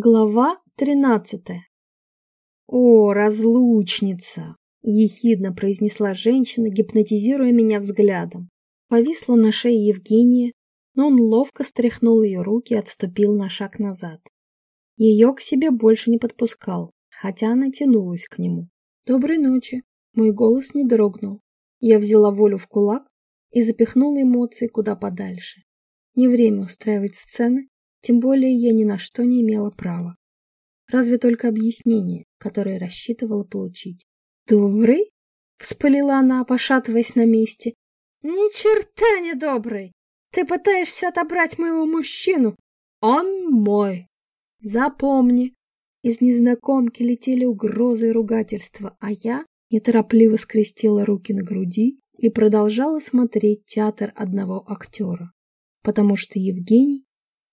Глава тринадцатая. «О, разлучница!» — ехидно произнесла женщина, гипнотизируя меня взглядом. Повисла на шее Евгения, но он ловко стряхнул ее руки и отступил на шаг назад. Ее к себе больше не подпускал, хотя она тянулась к нему. «Доброй ночи!» Мой голос не дрогнул. Я взяла волю в кулак и запихнула эмоции куда подальше. Не время устраивать сцены, тем более я ни на что не имела права. Разве только объяснение, которое рассчитывала получить. «Добрый?» — вспылила она, пошатываясь на месте. «Ни черта не добрый! Ты пытаешься отобрать моего мужчину! Он мой! Запомни!» Из незнакомки летели угрозы и ругательства, а я неторопливо скрестила руки на груди и продолжала смотреть театр одного актера, потому что Евгений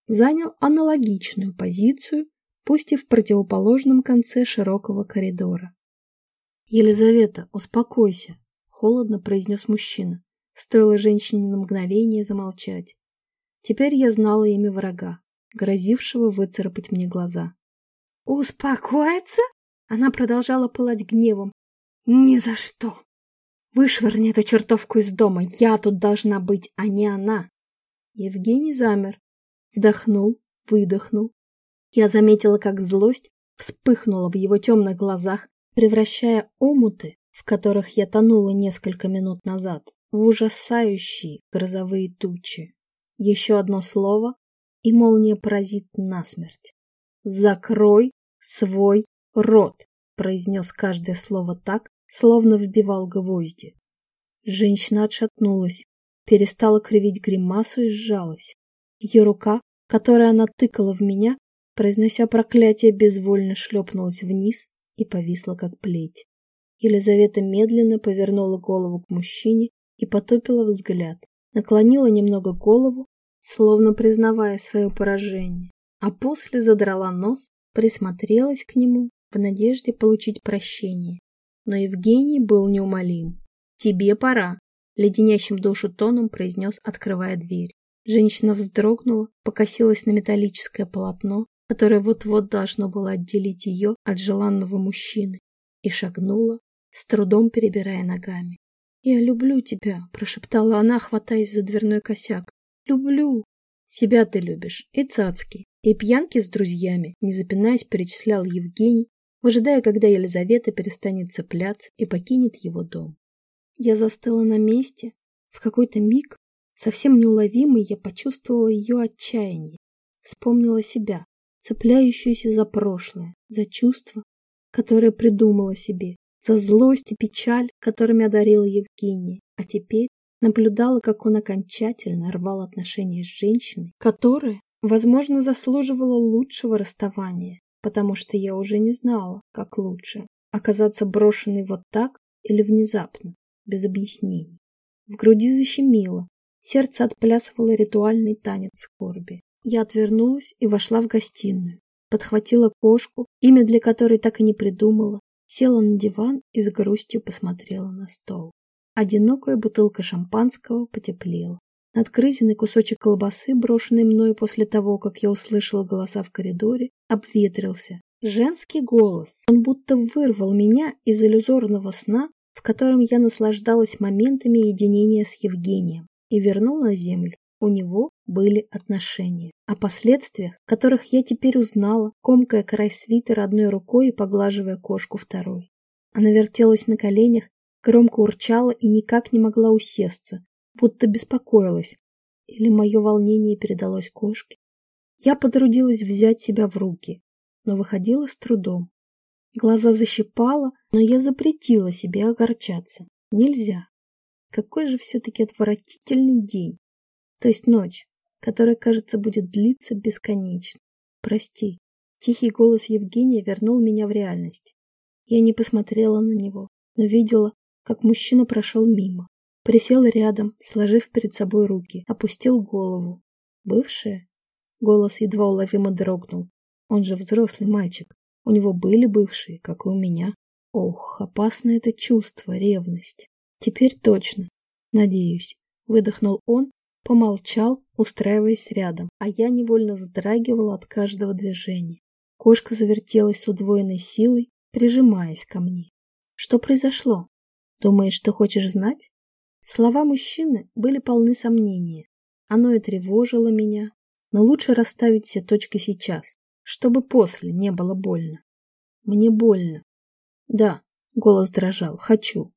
занял аналогичную позицию, пусть и в противоположном конце широкого коридора. «Елизавета, успокойся», — холодно произнес мужчина. Стоило женщине на мгновение замолчать. Теперь я знала имя врага, грозившего выцарапать мне глаза. «Успокоиться?» Она продолжала пылать гневом. «Ни за что! Вышвырни эту чертовку из дома! Я тут должна быть, а не она!» Евгений замер, Вдохнул, выдохнул. Я заметила, как злость вспыхнула в его темных глазах, превращая омуты, в которых я тонула несколько минут назад, в ужасающие грозовые тучи. Еще одно слово, и молния поразит насмерть. «Закрой свой рот!» — произнес каждое слово так, словно вбивал гвозди. Женщина отшатнулась, перестала кривить гримасу и сжалась. Ее рука, которой она тыкала в меня, произнося проклятие, безвольно шлепнулась вниз и повисла, как плеть. Елизавета медленно повернула голову к мужчине и потопила взгляд, наклонила немного голову, словно признавая свое поражение, а после задрала нос, присмотрелась к нему в надежде получить прощение. Но Евгений был неумолим. «Тебе пора», — леденящим душу тоном произнес, открывая дверь. Женщина вздрогнула, покосилась на металлическое полотно, которое вот-вот должно было отделить ее от желанного мужчины, и шагнула, с трудом перебирая ногами. «Я люблю тебя», — прошептала она, хватаясь за дверной косяк. «Люблю». «Себя ты любишь, и цацки, и пьянки с друзьями», — не запинаясь, перечислял Евгений, выжидая, когда Елизавета перестанет цепляться и покинет его дом. Я застыла на месте. В какой-то миг Совсем неуловимой я почувствовала ее отчаяние. Вспомнила себя, цепляющуюся за прошлое, за чувства, которые придумала себе, за злость и печаль, которыми одарила Евгения, а теперь наблюдала, как он окончательно рвал отношения с женщиной, которая, возможно, заслуживала лучшего расставания, потому что я уже не знала, как лучше, оказаться брошенной вот так или внезапно, без объяснений. В груди защемило, Сердце отплясывало ритуальный танец скорби. Я отвернулась и вошла в гостиную. Подхватила кошку, имя для которой так и не придумала, села на диван и с грустью посмотрела на стол. Одинокая бутылка шампанского потеплела. Надгрызенный кусочек колбасы, брошенный мною после того, как я услышала голоса в коридоре, обветрился. Женский голос. Он будто вырвал меня из иллюзорного сна, в котором я наслаждалась моментами единения с Евгением и вернул на землю. У него были отношения. О последствиях, которых я теперь узнала, комкая край свитера одной рукой и поглаживая кошку второй. Она вертелась на коленях, громко урчала и никак не могла усесться, будто беспокоилась. Или мое волнение передалось кошке? Я потрудилась взять себя в руки, но выходила с трудом. Глаза защипала, но я запретила себе огорчаться. Нельзя. Какой же все-таки отвратительный день. То есть ночь, которая, кажется, будет длиться бесконечно. Прости. Тихий голос Евгения вернул меня в реальность. Я не посмотрела на него, но видела, как мужчина прошел мимо. Присел рядом, сложив перед собой руки, опустил голову. Бывшая? Голос едва уловимо дрогнул. Он же взрослый мальчик. У него были бывшие, как и у меня. Ох, опасно это чувство, ревность. Теперь точно. Надеюсь. Выдохнул он, помолчал, устраиваясь рядом, а я невольно вздрагивала от каждого движения. Кошка завертелась с удвоенной силой, прижимаясь ко мне. Что произошло? Думаешь, ты хочешь знать? Слова мужчины были полны сомнения. Оно и тревожило меня, но лучше расставить все точки сейчас, чтобы после не было больно. Мне больно. Да, голос дрожал, хочу.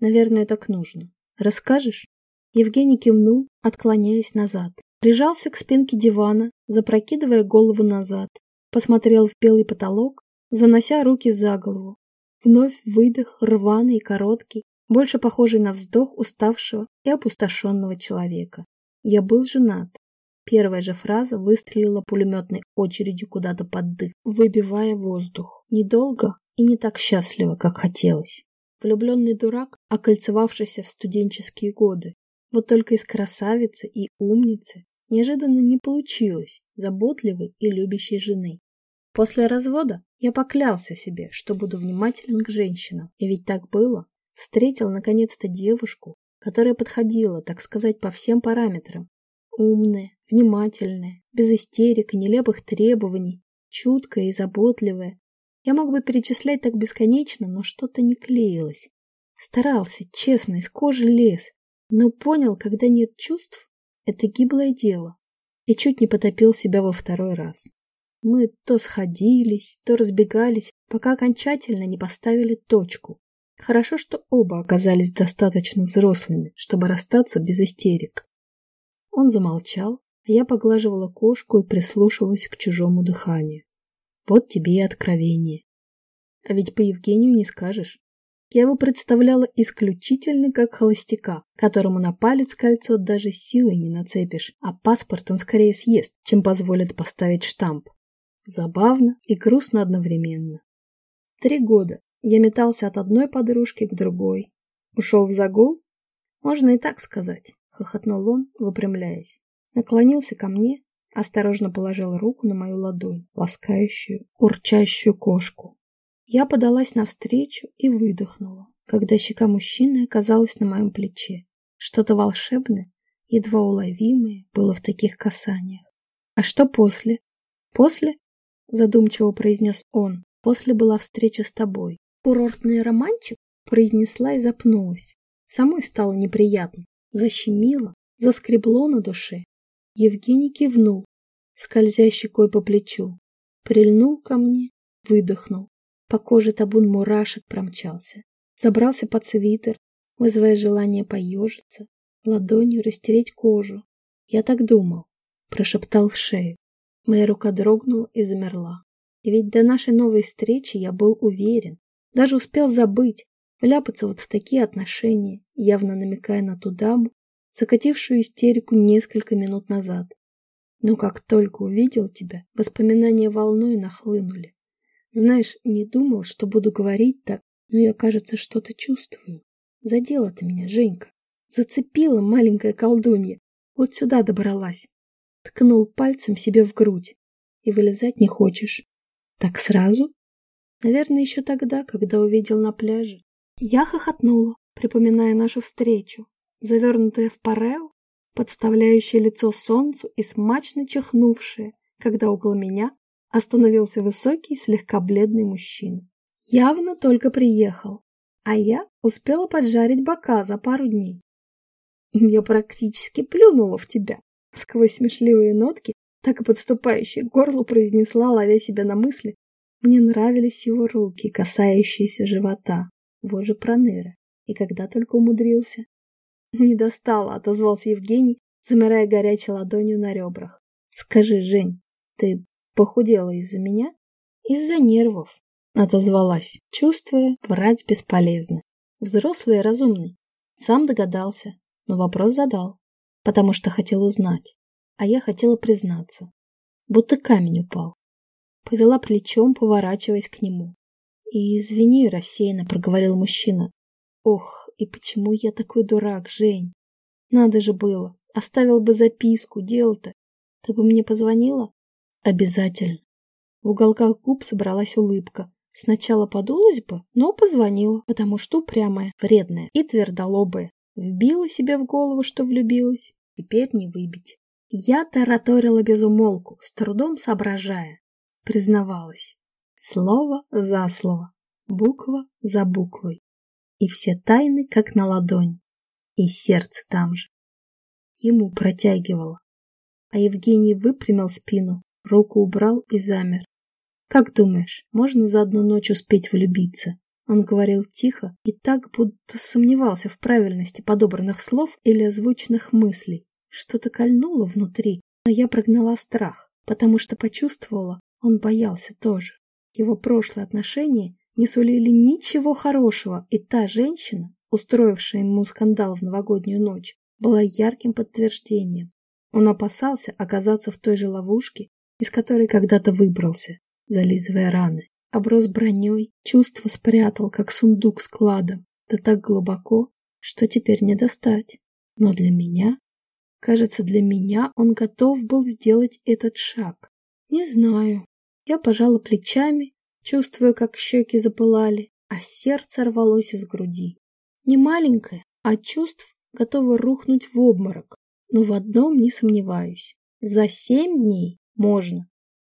Наверное, так нужно. Расскажешь? Евгений кивнул, отклоняясь назад. Прижался к спинке дивана, запрокидывая голову назад. Посмотрел в белый потолок, занося руки за голову. Вновь выдох, рваный и короткий, больше похожий на вздох уставшего и опустошенного человека. Я был женат. Первая же фраза выстрелила пулеметной очередью куда-то под дых, выбивая воздух. Недолго и не так счастливо, как хотелось. Влюбленный дурак, окольцевавшийся в студенческие годы. Вот только из красавицы и умницы неожиданно не получилось заботливой и любящей жены. После развода я поклялся себе, что буду внимателен к женщинам. И ведь так было. Встретил наконец-то девушку, которая подходила, так сказать, по всем параметрам. Умная, внимательная, без истерик и нелепых требований, чуткая и заботливая. Я мог бы перечислять так бесконечно, но что-то не клеилось. Старался, честно, из кожи лез, но понял, когда нет чувств, это гиблое дело, и чуть не потопил себя во второй раз. Мы то сходились, то разбегались, пока окончательно не поставили точку. Хорошо, что оба оказались достаточно взрослыми, чтобы расстаться без истерик. Он замолчал, а я поглаживала кошку и прислушивалась к чужому дыханию. Вот тебе и откровение. А ведь по Евгению не скажешь. Я его представляла исключительно как холостяка, которому на палец кольцо даже силой не нацепишь, а паспорт он скорее съест, чем позволит поставить штамп. Забавно и грустно одновременно. Три года я метался от одной подружки к другой. Ушел в загул? Можно и так сказать хохотнул он, выпрямляясь. Наклонился ко мне, осторожно положил руку на мою ладонь, ласкающую, урчащую кошку. Я подалась навстречу и выдохнула, когда щека мужчины оказалась на моем плече. Что-то волшебное, едва уловимое, было в таких касаниях. А что после? После? Задумчиво произнес он. После была встреча с тобой. Курортный романчик? Произнесла и запнулась. Самой стало неприятно. Защемило, заскребло на душе. Евгений кивнул, скользя щекой по плечу. Прильнул ко мне, выдохнул. По коже табун мурашек промчался. Забрался под свитер, вызывая желание поежиться, ладонью растереть кожу. Я так думал, прошептал в шею. Моя рука дрогнула и замерла. И ведь до нашей новой встречи я был уверен, даже успел забыть, Вляпаться вот в такие отношения, явно намекая на ту даму, закатившую истерику несколько минут назад. Но как только увидел тебя, воспоминания волной нахлынули. Знаешь, не думал, что буду говорить так, но я, кажется, что-то чувствую. Задела ты меня, Женька. Зацепила маленькая колдунья. Вот сюда добралась. Ткнул пальцем себе в грудь. И вылезать не хочешь. Так сразу? Наверное, еще тогда, когда увидел на пляже. Я хохотнула, припоминая нашу встречу, завернутая в парео, подставляющее лицо солнцу и смачно чихнувшее, когда около меня остановился высокий, слегка бледный мужчина. Явно только приехал, а я успела поджарить бока за пару дней. Я практически плюнула в тебя. Сквозь смешливые нотки, так и подступающие к горлу произнесла, ловя себя на мысли. Мне нравились его руки, касающиеся живота. Вот же проныра. И когда только умудрился. Не достала, отозвался Евгений, замирая горячей ладонью на ребрах. Скажи, Жень, ты похудела из-за меня? Из-за нервов, отозвалась, чувствуя, врать бесполезно. Взрослый и разумный. Сам догадался, но вопрос задал, потому что хотел узнать. А я хотела признаться. Будто камень упал. Повела плечом, поворачиваясь к нему. И извини, рассеянно проговорил мужчина. Ох, и почему я такой дурак, Жень? Надо же было. Оставил бы записку, дело-то. Ты бы мне позвонила? Обязательно. В уголках губ собралась улыбка. Сначала подулась бы, но позвонила, потому что упрямая, вредная и твердолобая. Вбила себе в голову, что влюбилась. Теперь не выбить. Я тараторила без умолку, с трудом соображая. признавалась. Слово за слово, буква за буквой. И все тайны как на ладонь. И сердце там же. Ему протягивало. А Евгений выпрямил спину, руку убрал и замер. «Как думаешь, можно за одну ночь успеть влюбиться?» Он говорил тихо и так, будто сомневался в правильности подобранных слов или озвученных мыслей. Что-то кольнуло внутри, но я прогнала страх, потому что почувствовала, он боялся тоже. Его прошлые отношения не сулили ничего хорошего, и та женщина, устроившая ему скандал в новогоднюю ночь, была ярким подтверждением. Он опасался оказаться в той же ловушке, из которой когда-то выбрался, зализывая раны. Оброс броней, чувство спрятал, как сундук с кладом, да так глубоко, что теперь не достать. Но для меня, кажется, для меня он готов был сделать этот шаг. Не знаю. Я пожала плечами, чувствуя, как щеки запылали, а сердце рвалось из груди. Не маленькое, а чувств готово рухнуть в обморок. Но в одном не сомневаюсь. За семь дней можно.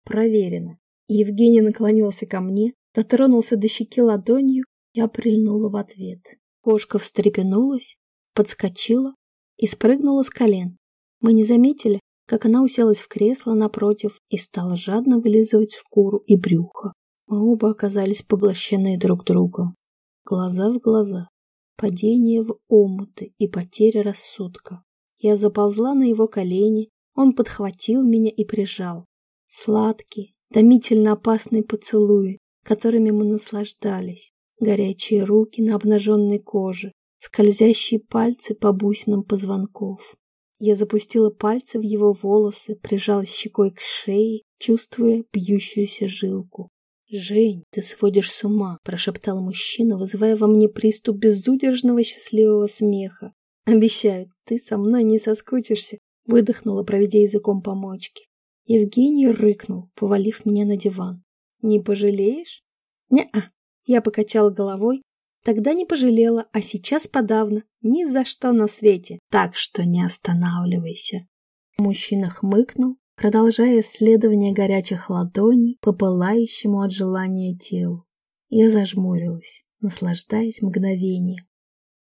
Проверено. Евгений наклонился ко мне, дотронулся до щеки ладонью, я прильнула в ответ. Кошка встрепенулась, подскочила и спрыгнула с колен. Мы не заметили, как она уселась в кресло напротив и стала жадно вылизывать шкуру и брюхо. Мы оба оказались поглощены друг другом. Глаза в глаза, падение в омуты и потеря рассудка. Я заползла на его колени, он подхватил меня и прижал. Сладкие, томительно опасные поцелуи, которыми мы наслаждались, горячие руки на обнаженной коже, скользящие пальцы по бусинам позвонков. Я запустила пальцы в его волосы, прижалась щекой к шее, чувствуя бьющуюся жилку. «Жень, ты сводишь с ума», – прошептал мужчина, вызывая во мне приступ безудержного счастливого смеха. «Обещаю, ты со мной не соскучишься», – выдохнула, проведя языком по мочке. Евгений рыкнул, повалив меня на диван. «Не пожалеешь?» «Не-а», я покачала головой, Тогда не пожалела, а сейчас подавно. Ни за что на свете. Так что не останавливайся. Мужчина хмыкнул, продолжая исследование горячих ладоней по пылающему от желания телу. Я зажмурилась, наслаждаясь мгновением.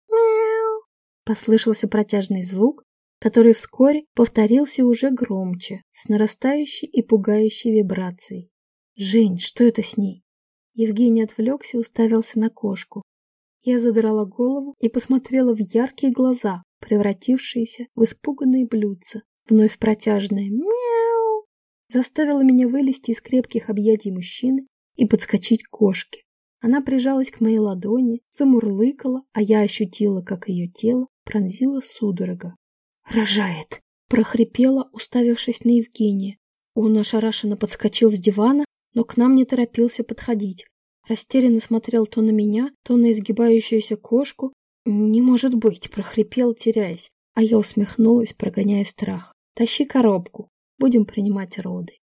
«Мяу!» Послышался протяжный звук, который вскоре повторился уже громче, с нарастающей и пугающей вибрацией. «Жень, что это с ней?» Евгений отвлекся и уставился на кошку. Я задрала голову и посмотрела в яркие глаза, превратившиеся в испуганные блюдца. Вновь протяжное «мяу» заставило меня вылезти из крепких объятий мужчины и подскочить к кошке. Она прижалась к моей ладони, замурлыкала, а я ощутила, как ее тело пронзило судорога. «Рожает!» – прохрипела, уставившись на Евгения. Он ошарашенно подскочил с дивана, но к нам не торопился подходить. Растерянно смотрел то на меня, то на изгибающуюся кошку. «Не может быть!» – прохрипел, теряясь. А я усмехнулась, прогоняя страх. «Тащи коробку. Будем принимать роды».